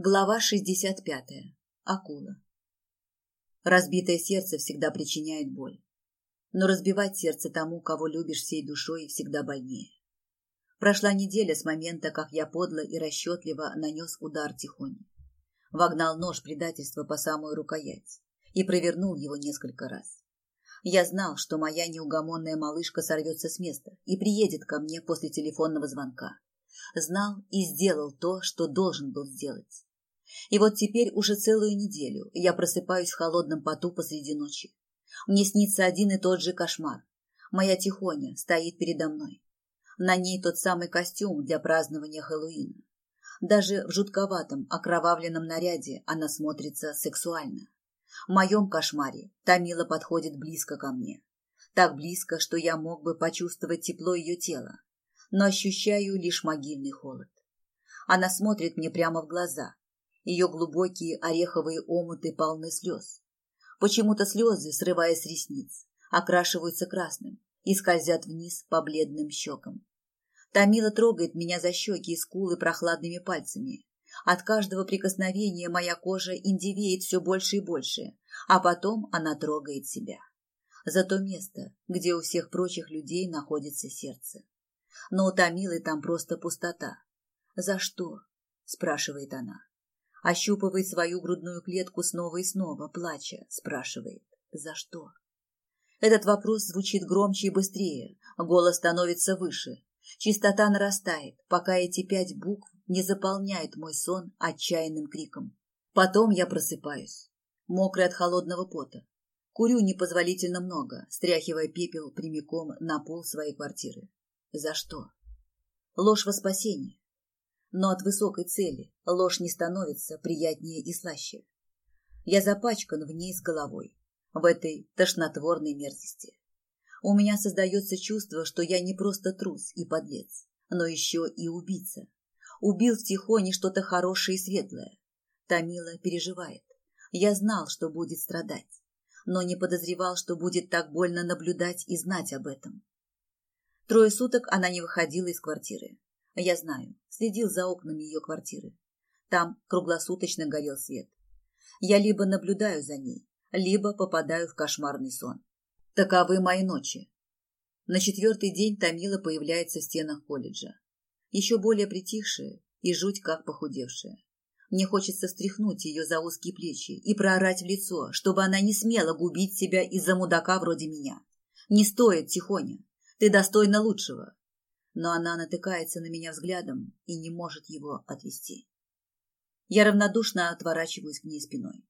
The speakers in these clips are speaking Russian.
Глава 65. Акула. Разбитое сердце всегда причиняет боль. Но разбивать сердце тому, кого любишь всей душой, всегда больнее. Прошла неделя с момента, как я подло и расчетливо нанес удар тихоне. Вогнал нож предательства по самую рукоять и провернул его несколько раз. Я знал, что моя неугомонная малышка сорвется с места и приедет ко мне после телефонного звонка. Знал и сделал то, что должен был сделать и вот теперь уже целую неделю я просыпаюсь в холодном поту посреди ночи. Мне снится один и тот же кошмар. Моя Тихоня стоит передо мной. На ней тот самый костюм для празднования Хэллоуина. Даже в жутковатом, окровавленном наряде она смотрится сексуально. В моем кошмаре Тамила подходит близко ко мне. Так близко, что я мог бы почувствовать тепло ее тела, но ощущаю лишь могильный холод. Она смотрит мне прямо в глаза, ее глубокие ореховые омуты полны слез. Почему-то слезы, срываясь с ресниц, окрашиваются красным и скользят вниз по бледным щекам. Тамила трогает меня за щеки и скулы прохладными пальцами. От каждого прикосновения моя кожа индивеет все больше и больше, а потом она трогает себя. За то место, где у всех прочих людей находится сердце. Но у Тамилы там просто пустота. «За что?» – спрашивает она. Ощупывает свою грудную клетку снова и снова, плача, спрашивает «За что?». Этот вопрос звучит громче и быстрее, голос становится выше. Частота нарастает, пока эти пять букв не заполняют мой сон отчаянным криком. Потом я просыпаюсь, мокрый от холодного пота. Курю непозволительно много, стряхивая пепел прямиком на пол своей квартиры. За что? Ложь во спасение. Но от высокой цели ложь не становится приятнее и слаще. Я запачкан в ней с головой, в этой тошнотворной мерзости. У меня создается чувство, что я не просто трус и подлец, но еще и убийца. Убил в Тихоне что-то хорошее и светлое. Тамила переживает. Я знал, что будет страдать, но не подозревал, что будет так больно наблюдать и знать об этом. Трое суток она не выходила из квартиры. Я знаю, следил за окнами ее квартиры. Там круглосуточно горел свет. Я либо наблюдаю за ней, либо попадаю в кошмарный сон. Таковы мои ночи. На четвертый день Тамила появляется в стенах колледжа. Еще более притихшая и жуть как похудевшая. Мне хочется встряхнуть ее за узкие плечи и проорать в лицо, чтобы она не смела губить себя из-за мудака вроде меня. Не стоит, Тихоня. Ты достойна лучшего но она натыкается на меня взглядом и не может его отвести. Я равнодушно отворачиваюсь к ней спиной.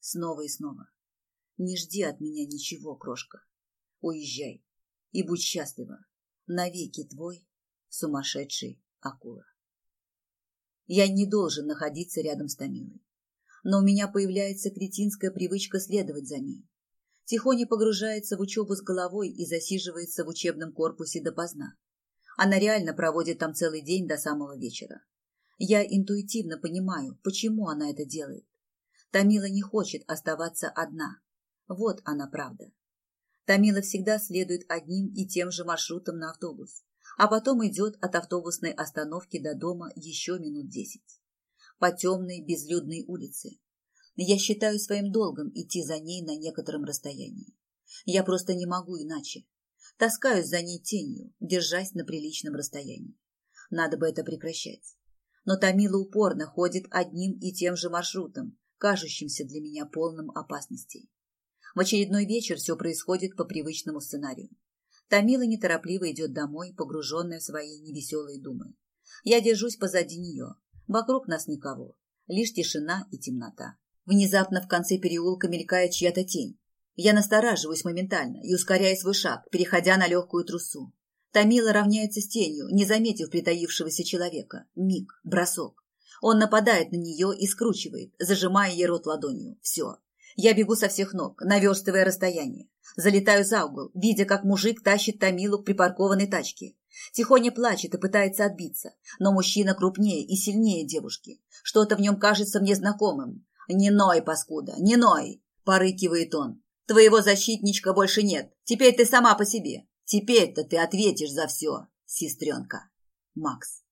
Снова и снова. Не жди от меня ничего, крошка. Уезжай и будь счастлива. Навеки твой сумасшедший акула. Я не должен находиться рядом с Томилой. Но у меня появляется кретинская привычка следовать за ней. Тихоня погружается в учебу с головой и засиживается в учебном корпусе допоздна. Она реально проводит там целый день до самого вечера. Я интуитивно понимаю, почему она это делает. Тамила не хочет оставаться одна. Вот она правда. Тамила всегда следует одним и тем же маршрутом на автобус, а потом идет от автобусной остановки до дома еще минут десять. По темной безлюдной улице. Я считаю своим долгом идти за ней на некотором расстоянии. Я просто не могу иначе. Таскаюсь за ней тенью, держась на приличном расстоянии. Надо бы это прекращать. Но Тамила упорно ходит одним и тем же маршрутом, кажущимся для меня полным опасностей. В очередной вечер все происходит по привычному сценарию. Тамила неторопливо идет домой, погруженная в свои невеселые думы. Я держусь позади нее. Вокруг нас никого. Лишь тишина и темнота. Внезапно в конце переулка мелькает чья-то тень. Я настораживаюсь моментально и ускоряю свой шаг, переходя на легкую трусу. Тамила равняется с тенью, не заметив притаившегося человека. Миг, бросок. Он нападает на нее и скручивает, зажимая ей рот ладонью. Все. Я бегу со всех ног, наверстывая расстояние. Залетаю за угол, видя, как мужик тащит Тамилу к припаркованной тачке. Тихоня плачет и пытается отбиться, но мужчина крупнее и сильнее девушки. Что-то в нем кажется мне знакомым. «Не ной, паскуда, не ной!» – порыкивает он. Твоего защитничка больше нет. Теперь ты сама по себе. Теперь-то ты ответишь за все, сестренка. Макс.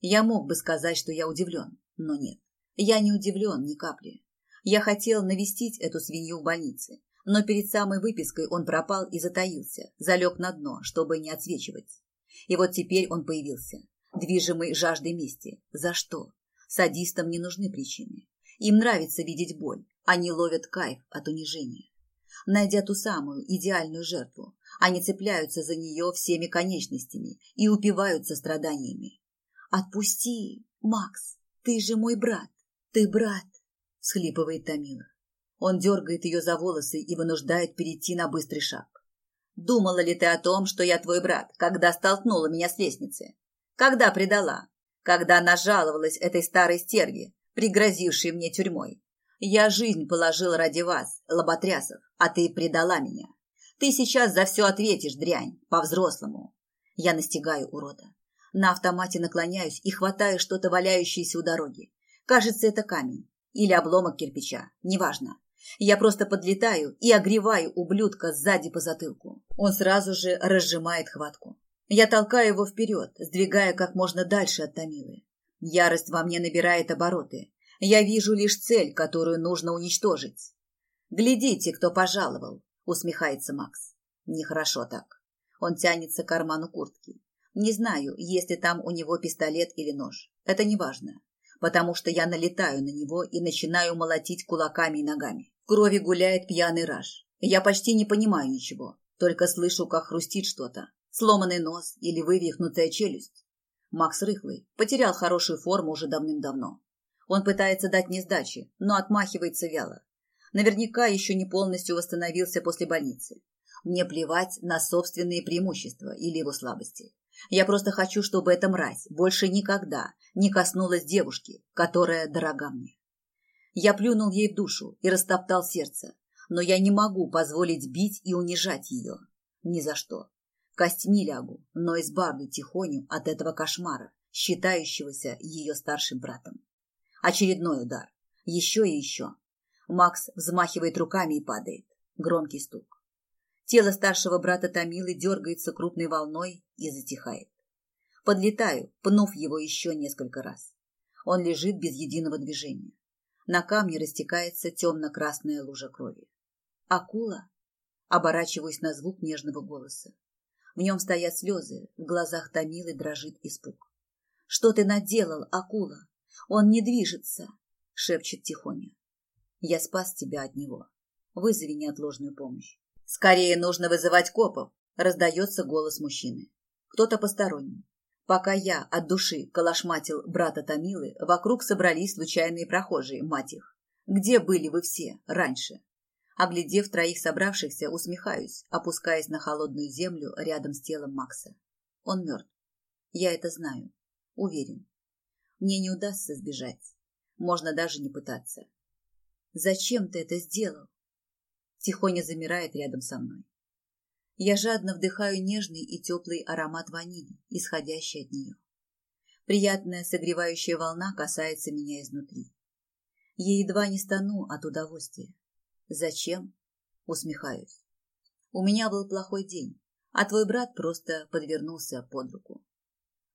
Я мог бы сказать, что я удивлен, но нет. Я не удивлен ни капли. Я хотел навестить эту свинью в больнице, но перед самой выпиской он пропал и затаился, залег на дно, чтобы не отсвечивать. И вот теперь он появился, движимый жаждой мести. За что? Садистам не нужны причины. Им нравится видеть боль, они ловят кайф от унижения. Найдя ту самую идеальную жертву, они цепляются за нее всеми конечностями и упиваются страданиями. «Отпусти, Макс, ты же мой брат, ты брат!» – схлипывает Томила. Он дергает ее за волосы и вынуждает перейти на быстрый шаг. «Думала ли ты о том, что я твой брат, когда столкнула меня с лестницы? Когда предала? Когда нажаловалась этой старой стерве, пригрозившей мне тюрьмой? Я жизнь положила ради вас, лоботрясов, а ты предала меня. Ты сейчас за все ответишь, дрянь, по-взрослому. Я настигаю урода. На автомате наклоняюсь и хватаю что-то валяющееся у дороги. Кажется, это камень или обломок кирпича, неважно. Я просто подлетаю и огреваю ублюдка сзади по затылку. Он сразу же разжимает хватку. Я толкаю его вперед, сдвигая как можно дальше от Томилы. Ярость во мне набирает обороты. Я вижу лишь цель, которую нужно уничтожить. «Глядите, кто пожаловал!» — усмехается Макс. Нехорошо так. Он тянется к карману куртки. Не знаю, есть ли там у него пистолет или нож. Это не важно потому что я налетаю на него и начинаю молотить кулаками и ногами. В крови гуляет пьяный раж. Я почти не понимаю ничего, только слышу, как хрустит что-то. Сломанный нос или вывихнутая челюсть. Макс рыхлый, потерял хорошую форму уже давным-давно. Он пытается дать мне сдачи, но отмахивается вяло. Наверняка еще не полностью восстановился после больницы. Мне плевать на собственные преимущества или его слабости. Я просто хочу, чтобы эта мразь больше никогда не коснулась девушки, которая дорога мне. Я плюнул ей в душу и растоптал сердце, но я не могу позволить бить и унижать ее. Ни за что. Костьми лягу, но избавлю Тихоню от этого кошмара, считающегося ее старшим братом. Очередной удар. Еще и еще. Макс взмахивает руками и падает. Громкий стук. Тело старшего брата Томилы дергается крупной волной и затихает. Подлетаю, пнув его еще несколько раз. Он лежит без единого движения. На камне растекается темно-красная лужа крови. «Акула?» Оборачиваюсь на звук нежного голоса. В нем стоят слезы, в глазах Томилы дрожит испуг. «Что ты наделал, акула? Он не движется!» — шепчет тихоня. «Я спас тебя от него. Вызови неотложную помощь. «Скорее нужно вызывать копов», – раздается голос мужчины. Кто-то посторонний. Пока я от души калашматил брата Томилы, вокруг собрались случайные прохожие, мать их. Где были вы все раньше? Оглядев троих собравшихся, усмехаюсь, опускаясь на холодную землю рядом с телом Макса. Он мертв. Я это знаю. Уверен. Мне не удастся сбежать. Можно даже не пытаться. Зачем ты это сделал? Тихоня замирает рядом со мной. Я жадно вдыхаю нежный и теплый аромат ванили, исходящий от нее. Приятная согревающая волна касается меня изнутри. Я едва не стану от удовольствия. Зачем? Усмехаюсь. У меня был плохой день, а твой брат просто подвернулся под руку.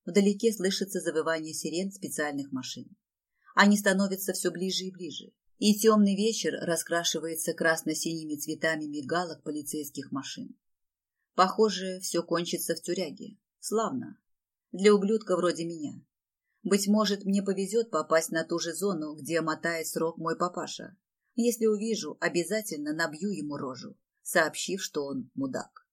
Вдалеке слышится завывание сирен специальных машин. Они становятся все ближе и ближе и темный вечер раскрашивается красно-синими цветами мигалок полицейских машин. Похоже, все кончится в тюряге. Славно. Для ублюдка вроде меня. Быть может, мне повезет попасть на ту же зону, где мотает срок мой папаша. Если увижу, обязательно набью ему рожу, сообщив, что он мудак.